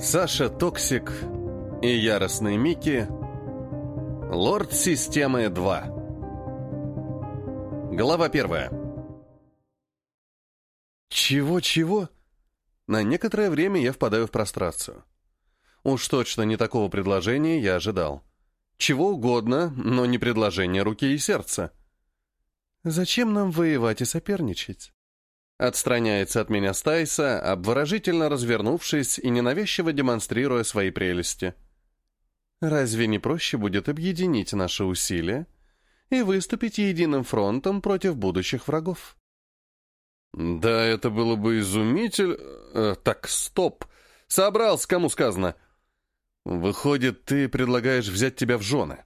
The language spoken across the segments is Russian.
Саша Токсик и Яростный Микки. Лорд Системы 2. Глава первая. Чего-чего? На некоторое время я впадаю в прострацию. Уж точно не такого предложения я ожидал. Чего угодно, но не предложение руки и сердца. Зачем нам воевать и соперничать? Отстраняется от меня Стайса, обворожительно развернувшись и ненавязчиво демонстрируя свои прелести. Разве не проще будет объединить наши усилия и выступить единым фронтом против будущих врагов? Да, это было бы изумительно... Э, так, стоп. Собрался, кому сказано. Выходит, ты предлагаешь взять тебя в жены.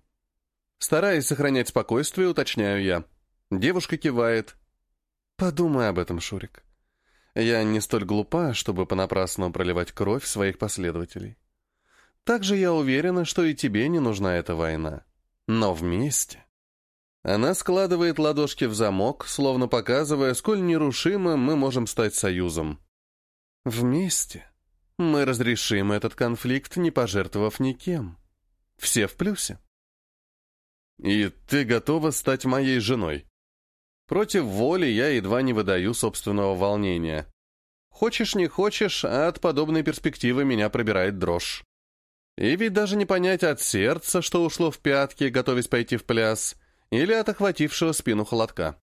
Стараясь сохранять спокойствие, уточняю я. Девушка кивает, Подумай об этом, Шурик. Я не столь глупа, чтобы понапрасну проливать кровь своих последователей. Также я уверена, что и тебе не нужна эта война. Но вместе. Она складывает ладошки в замок, словно показывая, сколь нерушимым мы можем стать союзом. Вместе мы разрешим этот конфликт, не пожертвовав никем. Все в плюсе. И ты готова стать моей женой? Против воли я едва не выдаю собственного волнения. Хочешь, не хочешь, а от подобной перспективы меня пробирает дрожь. И ведь даже не понять от сердца, что ушло в пятки, готовясь пойти в пляс, или от охватившего спину холодка.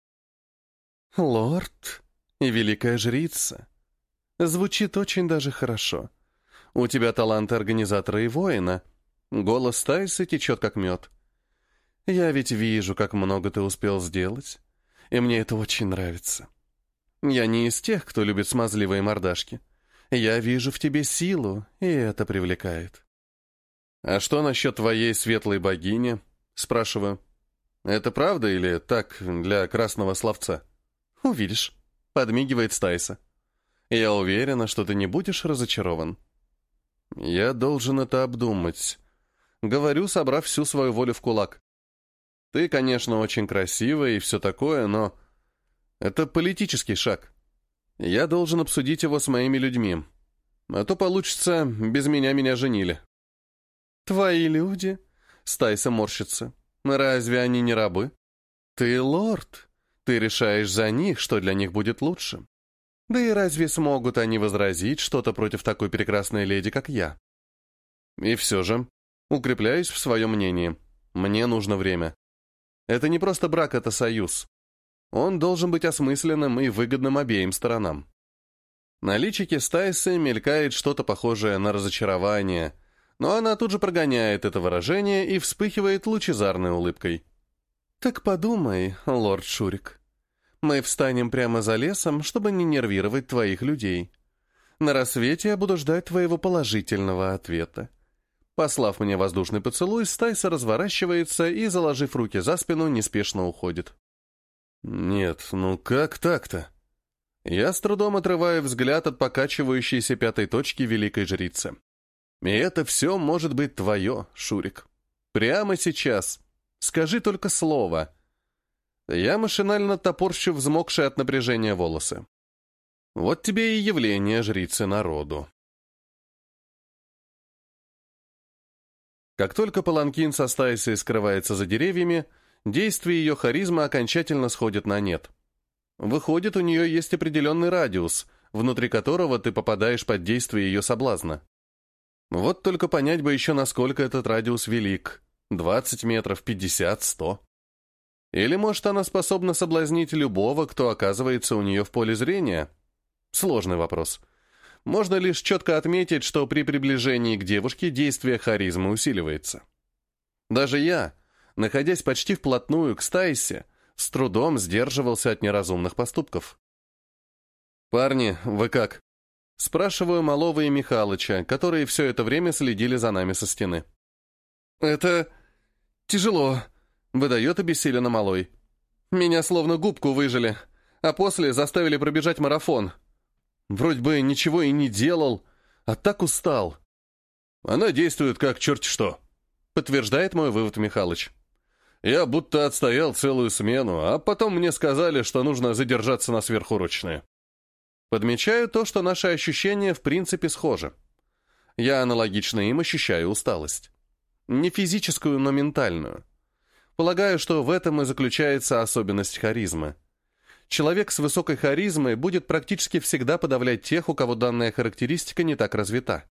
«Лорд и великая жрица. Звучит очень даже хорошо. У тебя таланты организатора и воина. Голос Тайса течет как мед. Я ведь вижу, как много ты успел сделать и мне это очень нравится. Я не из тех, кто любит смазливые мордашки. Я вижу в тебе силу, и это привлекает. «А что насчет твоей светлой богини?» — спрашиваю. «Это правда или так, для красного словца?» «Увидишь», — подмигивает Стайса. «Я уверена, что ты не будешь разочарован». «Я должен это обдумать», — говорю, собрав всю свою волю в кулак. Ты, конечно, очень красивая и все такое, но это политический шаг. Я должен обсудить его с моими людьми. А то получится, без меня меня женили. Твои люди? Стайса морщится. Разве они не рабы? Ты лорд. Ты решаешь за них, что для них будет лучше. Да и разве смогут они возразить что-то против такой прекрасной леди, как я? И все же, укрепляюсь в своем мнении. Мне нужно время. Это не просто брак, это союз. Он должен быть осмысленным и выгодным обеим сторонам. На личике Стайсы мелькает что-то похожее на разочарование, но она тут же прогоняет это выражение и вспыхивает лучезарной улыбкой. «Так подумай, лорд Шурик. Мы встанем прямо за лесом, чтобы не нервировать твоих людей. На рассвете я буду ждать твоего положительного ответа. Послав мне воздушный поцелуй, Стайса разворачивается и, заложив руки за спину, неспешно уходит. «Нет, ну как так-то?» Я с трудом отрываю взгляд от покачивающейся пятой точки Великой Жрицы. «И это все может быть твое, Шурик. Прямо сейчас. Скажи только слово». Я машинально топорщу взмокшие от напряжения волосы. Вот тебе и явление жрицы народу. Как только паланкин со Стайсой скрывается за деревьями, действие ее харизмы окончательно сходит на нет. Выходит, у нее есть определенный радиус, внутри которого ты попадаешь под действие ее соблазна. Вот только понять бы еще, насколько этот радиус велик. 20 метров, 50, 100. Или, может, она способна соблазнить любого, кто оказывается у нее в поле зрения? Сложный вопрос. Можно лишь четко отметить, что при приближении к девушке действие харизмы усиливается. Даже я, находясь почти вплотную к Стайсе, с трудом сдерживался от неразумных поступков. «Парни, вы как?» Спрашиваю Малова и Михалыча, которые все это время следили за нами со стены. «Это... тяжело», — выдает обессиленно Малой. «Меня словно губку выжили, а после заставили пробежать марафон. Вроде бы ничего и не делал, а так устал. Она действует как черт что, подтверждает мой вывод Михалыч. Я будто отстоял целую смену, а потом мне сказали, что нужно задержаться на сверхурочные. Подмечаю то, что наши ощущения в принципе схожи. Я аналогично им ощущаю усталость. Не физическую, но ментальную. Полагаю, что в этом и заключается особенность харизмы. Человек с высокой харизмой будет практически всегда подавлять тех, у кого данная характеристика не так развита.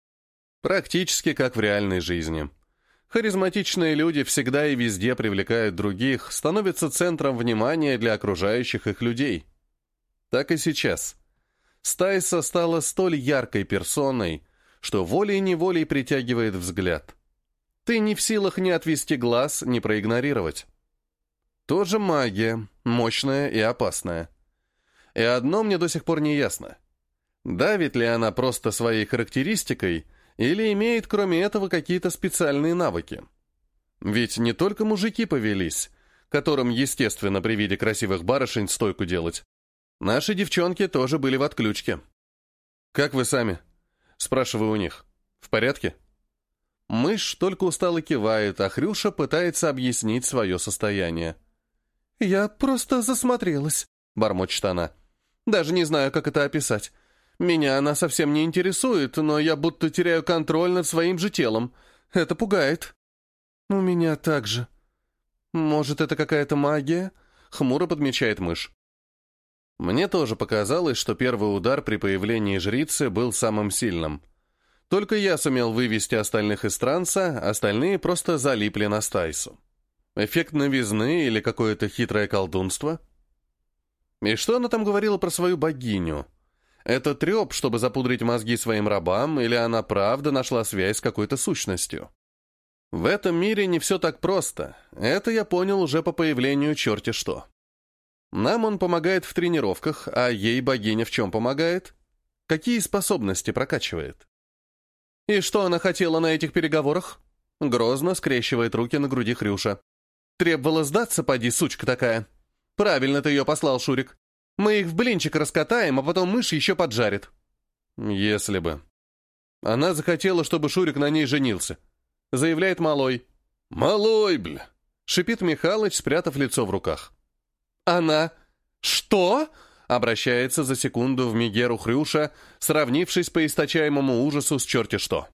Практически как в реальной жизни. Харизматичные люди всегда и везде привлекают других, становятся центром внимания для окружающих их людей. Так и сейчас. Стайса стала столь яркой персоной, что волей-неволей притягивает взгляд. Ты не в силах ни отвести глаз, ни проигнорировать. Тоже магия, мощная и опасная. И одно мне до сих пор не ясно. Давит ли она просто своей характеристикой, или имеет кроме этого какие-то специальные навыки? Ведь не только мужики повелись, которым, естественно, при виде красивых барышень стойку делать. Наши девчонки тоже были в отключке. «Как вы сами?» Спрашиваю у них. «В порядке?» Мышь только устало кивает, а Хрюша пытается объяснить свое состояние. «Я просто засмотрелась», — бормочет она. «Даже не знаю, как это описать. Меня она совсем не интересует, но я будто теряю контроль над своим же телом. Это пугает». «У меня так же». «Может, это какая-то магия?» — хмуро подмечает мышь. Мне тоже показалось, что первый удар при появлении жрицы был самым сильным — только я сумел вывести остальных из транса, остальные просто залипли на Стайсу. Эффект новизны или какое-то хитрое колдунство? И что она там говорила про свою богиню? Это треп, чтобы запудрить мозги своим рабам, или она правда нашла связь с какой-то сущностью? В этом мире не все так просто. Это я понял уже по появлению черти что. Нам он помогает в тренировках, а ей богиня в чем помогает? Какие способности прокачивает? «И что она хотела на этих переговорах?» Грозно скрещивает руки на груди Хрюша. «Требовала сдаться, поди, сучка такая. Правильно ты ее послал, Шурик. Мы их в блинчик раскатаем, а потом мышь еще поджарит». «Если бы». Она захотела, чтобы Шурик на ней женился. Заявляет Малой. «Малой, бля!» Шипит Михалыч, спрятав лицо в руках. «Она... что?» обращается за секунду в Мегеру Хрюша, сравнившись по источаемому ужасу с черти что.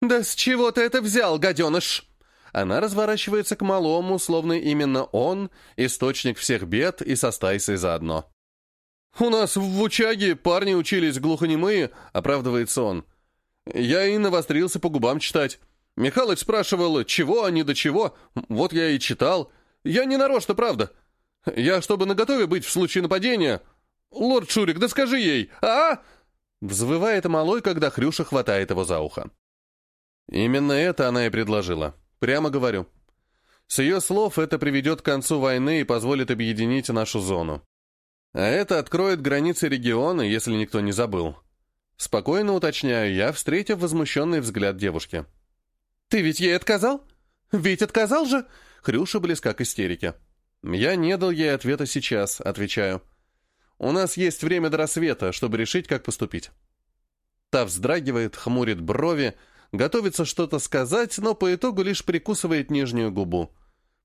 «Да с чего ты это взял, гаденыш?» Она разворачивается к малому, словно именно он — источник всех бед и со Стайсой заодно. «У нас в учаге парни учились глухонемые», — оправдывается он. «Я и навострился по губам читать. Михалыч спрашивал, чего они до чего, вот я и читал. Я не нарочно, правда. Я, чтобы наготове быть в случае нападения, «Лорд Шурик, да скажи ей, а?» Взвывает малой, когда Хрюша хватает его за ухо. Именно это она и предложила. Прямо говорю. С ее слов это приведет к концу войны и позволит объединить нашу зону. А это откроет границы региона, если никто не забыл. Спокойно уточняю я, встретив возмущенный взгляд девушки. «Ты ведь ей отказал? Ведь отказал же?» Хрюша близка к истерике. «Я не дал ей ответа сейчас», — отвечаю. У нас есть время до рассвета, чтобы решить, как поступить». Та вздрагивает, хмурит брови, готовится что-то сказать, но по итогу лишь прикусывает нижнюю губу.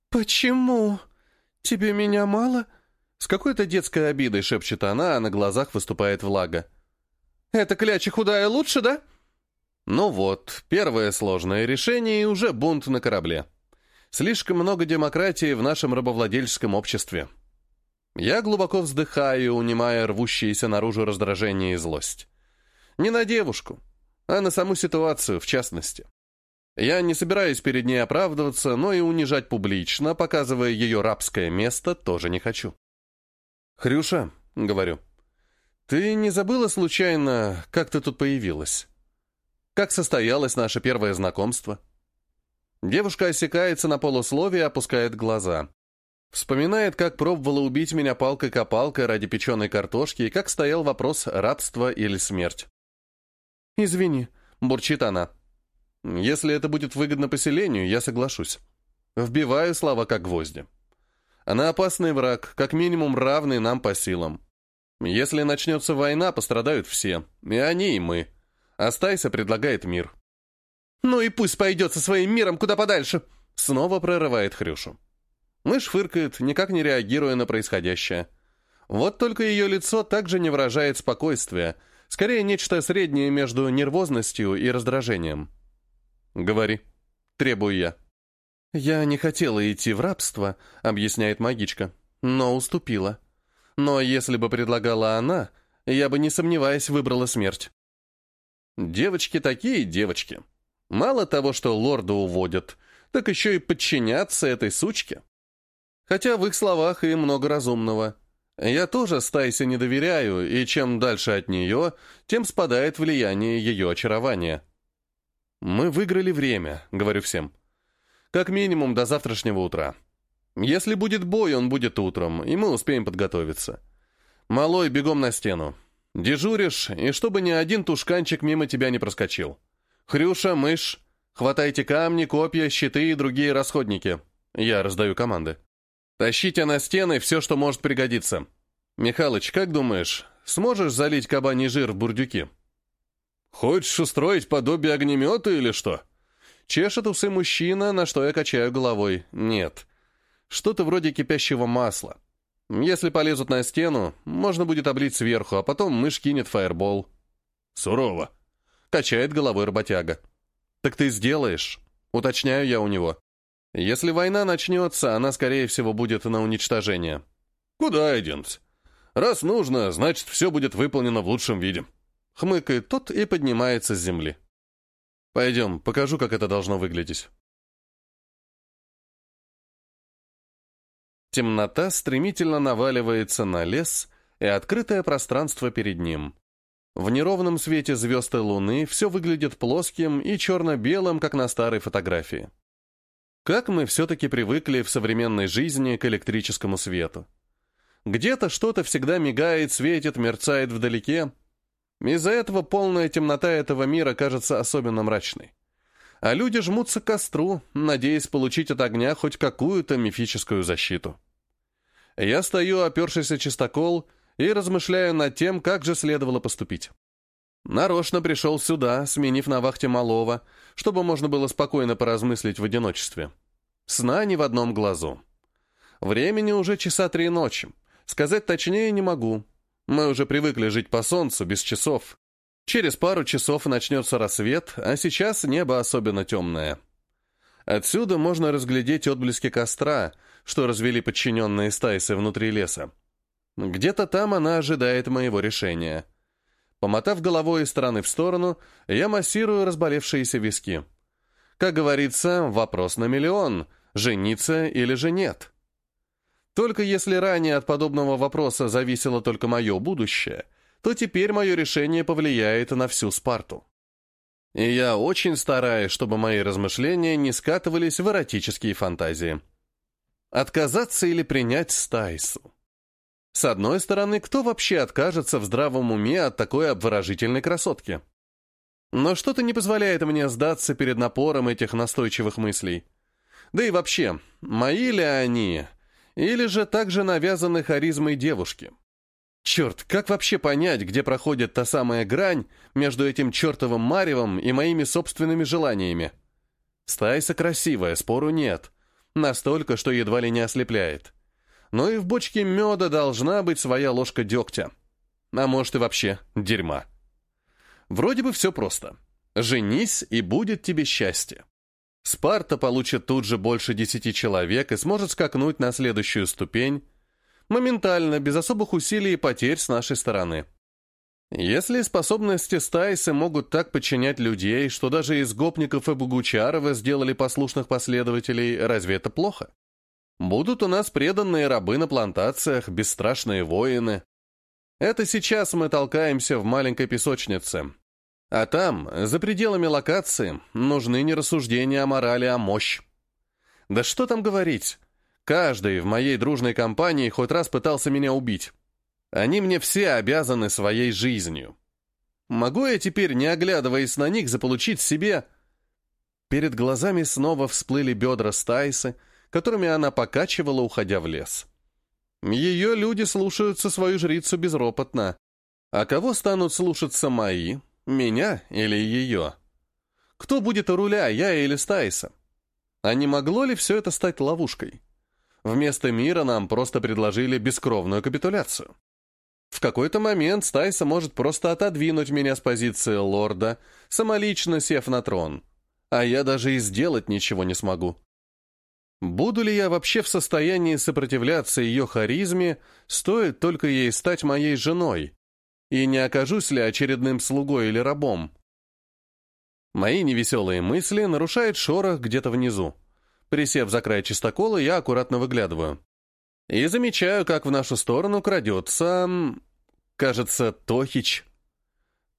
«Почему? Тебе меня мало?» С какой-то детской обидой шепчет она, а на глазах выступает влага. «Это кляча худая лучше, да?» Ну вот, первое сложное решение и уже бунт на корабле. Слишком много демократии в нашем рабовладельческом обществе. Я глубоко вздыхаю, унимая рвущиеся наружу раздражение и злость. Не на девушку, а на саму ситуацию в частности. Я не собираюсь перед ней оправдываться, но и унижать публично, показывая ее рабское место, тоже не хочу. «Хрюша», — говорю, — «ты не забыла случайно, как ты тут появилась? Как состоялось наше первое знакомство?» Девушка осекается на полусловие и опускает глаза. Вспоминает, как пробовала убить меня палкой-копалкой ради печеной картошки и как стоял вопрос рабства или смерть. «Извини», — бурчит она. «Если это будет выгодно поселению, я соглашусь. Вбиваю слова как гвозди. Она опасный враг, как минимум равный нам по силам. Если начнется война, пострадают все, и они, и мы. Астайса предлагает мир». «Ну и пусть пойдет со своим миром куда подальше!» Снова прорывает Хрюшу. Мышь фыркает, никак не реагируя на происходящее. Вот только ее лицо также не выражает спокойствия, Скорее, нечто среднее между нервозностью и раздражением. «Говори», — требую я. «Я не хотела идти в рабство», — объясняет магичка, — «но уступила. Но если бы предлагала она, я бы, не сомневаясь, выбрала смерть». Девочки такие девочки. Мало того, что лорда уводят, так еще и подчиняться этой сучке. Хотя в их словах и много разумного. Я тоже Стайсе не доверяю, и чем дальше от нее, тем спадает влияние ее очарования. «Мы выиграли время», — говорю всем. «Как минимум до завтрашнего утра. Если будет бой, он будет утром, и мы успеем подготовиться. Малой, бегом на стену. Дежуришь, и чтобы ни один тушканчик мимо тебя не проскочил. Хрюша, мышь, хватайте камни, копья, щиты и другие расходники. Я раздаю команды. Тащите на стены все, что может пригодиться. Михалыч, как думаешь, сможешь залить кабаний жир в бурдюки? Хочешь устроить подобие огнемета или что? Чешет усы мужчина, на что я качаю головой. Нет. Что-то вроде кипящего масла. Если полезут на стену, можно будет облить сверху, а потом мышь кинет фаербол. Сурово. Качает головой работяга. Так ты сделаешь? Уточняю я у него. Если война начнется, она, скорее всего, будет на уничтожение. Куда я денусь? Раз нужно, значит, все будет выполнено в лучшем виде. Хмыкает тот и поднимается с земли. Пойдем, покажу, как это должно выглядеть. Темнота стремительно наваливается на лес и открытое пространство перед ним. В неровном свете звезд и луны все выглядит плоским и черно-белым, как на старой фотографии. Как мы все-таки привыкли в современной жизни к электрическому свету. Где-то что-то всегда мигает, светит, мерцает вдалеке. Из-за этого полная темнота этого мира кажется особенно мрачной а люди жмутся к костру, надеясь получить от огня хоть какую-то мифическую защиту. Я стою, опершись о чистокол, и размышляю над тем, как же следовало поступить. Нарочно пришел сюда, сменив на вахте малого, чтобы можно было спокойно поразмыслить в одиночестве. Сна ни в одном глазу. Времени уже часа три ночи. Сказать точнее не могу. Мы уже привыкли жить по солнцу, без часов. Через пару часов начнется рассвет, а сейчас небо особенно темное. Отсюда можно разглядеть отблески костра, что развели подчиненные стайсы внутри леса. Где-то там она ожидает моего решения. Помотав головой из стороны в сторону, я массирую разболевшиеся виски. Как говорится, вопрос на миллион – жениться или же нет. Только если ранее от подобного вопроса зависело только мое будущее – то теперь мое решение повлияет на всю Спарту. И я очень стараюсь, чтобы мои размышления не скатывались в эротические фантазии. Отказаться или принять Стайсу? С одной стороны, кто вообще откажется в здравом уме от такой обворожительной красотки? Но что-то не позволяет мне сдаться перед напором этих настойчивых мыслей. Да и вообще, мои ли они, или же также навязаны харизмой девушки? Черт, как вообще понять, где проходит та самая грань между этим чертовым маревом и моими собственными желаниями? Стайса красивая, спору нет. Настолько, что едва ли не ослепляет. Но и в бочке меда должна быть своя ложка дегтя. А может и вообще дерьма. Вроде бы все просто. Женись, и будет тебе счастье. Спарта получит тут же больше десяти человек и сможет скакнуть на следующую ступень, Моментально, без особых усилий и потерь с нашей стороны. Если способности Стайсы могут так подчинять людей, что даже из гопников и Богучарова сделали послушных последователей, разве это плохо? Будут у нас преданные рабы на плантациях, бесстрашные воины. Это сейчас мы толкаемся в маленькой песочнице. А там, за пределами локации, нужны не рассуждения о морали, а мощь. Да что там говорить, Каждый в моей дружной компании хоть раз пытался меня убить. Они мне все обязаны своей жизнью. Могу я теперь, не оглядываясь на них, заполучить себе... Перед глазами снова всплыли бедра Стайсы, которыми она покачивала, уходя в лес. Ее люди слушаются свою жрицу безропотно. А кого станут слушаться мои? Меня или ее? Кто будет у руля, я или Стайса? А не могло ли все это стать ловушкой? Вместо мира нам просто предложили бескровную капитуляцию. В какой-то момент Стайса может просто отодвинуть меня с позиции лорда, самолично сев на трон. А я даже и сделать ничего не смогу. Буду ли я вообще в состоянии сопротивляться ее харизме, стоит только ей стать моей женой? И не окажусь ли очередным слугой или рабом? Мои невеселые мысли нарушает шорох где-то внизу. Присев за край чистокола, я аккуратно выглядываю. И замечаю, как в нашу сторону крадется... кажется, Тохич.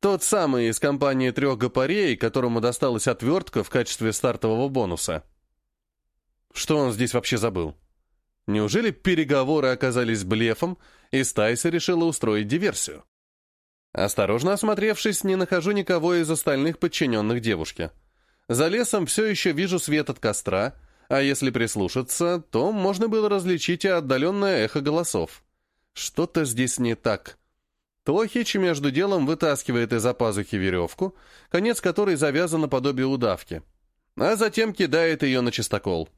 Тот самый из компании трех гопарей, которому досталась отвертка в качестве стартового бонуса. Что он здесь вообще забыл? Неужели переговоры оказались блефом, и Стайса решила устроить диверсию? Осторожно осмотревшись, не нахожу никого из остальных подчиненных девушке. За лесом все еще вижу свет от костра, а если прислушаться, то можно было различить и отдаленное эхо голосов. Что-то здесь не так. Тохич между делом вытаскивает из-за пазухи веревку, конец которой завязан наподобие удавки, а затем кидает ее на чистокол.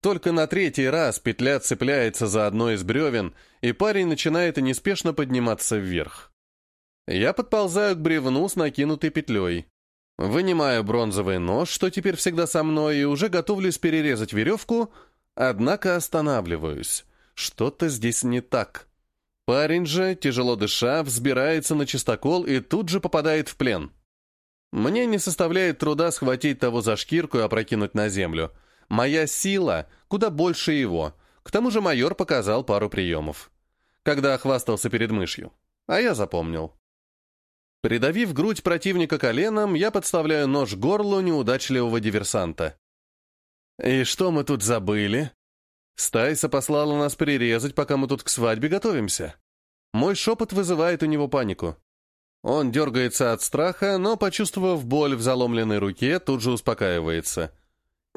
Только на третий раз петля цепляется за одно из бревен, и парень начинает неспешно подниматься вверх. Я подползаю к бревну с накинутой петлей. Вынимаю бронзовый нож, что теперь всегда со мной, и уже готовлюсь перерезать веревку, однако останавливаюсь. Что-то здесь не так. Парень же, тяжело дыша, взбирается на чистокол и тут же попадает в плен. Мне не составляет труда схватить того за шкирку и опрокинуть на землю. Моя сила куда больше его. К тому же майор показал пару приемов. Когда хвастался перед мышью. А я запомнил. Придавив грудь противника коленом, я подставляю нож горлу неудачливого диверсанта. «И что мы тут забыли?» Стайса послала нас прирезать, пока мы тут к свадьбе готовимся. Мой шепот вызывает у него панику. Он дергается от страха, но, почувствовав боль в заломленной руке, тут же успокаивается.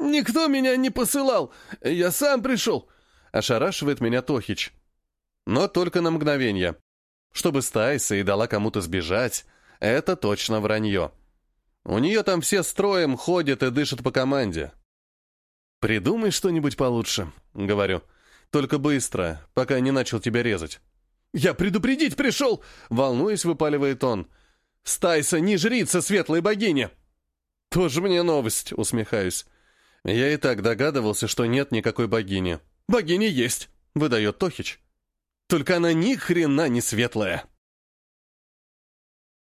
«Никто меня не посылал! Я сам пришел!» — ошарашивает меня Тохич. Но только на мгновение. Чтобы Стайса и дала кому-то сбежать, это точно вранье. У нее там все строем ходят и дышат по команде. «Придумай что-нибудь получше», — говорю. «Только быстро, пока не начал тебя резать». «Я предупредить пришел!» — волнуясь, выпаливает он. «Стайса не жрица светлой богини!» «Тоже мне новость», — усмехаюсь. Я и так догадывался, что нет никакой богини. «Богиня есть», — выдает Тохич. «Только она ни хрена не светлая».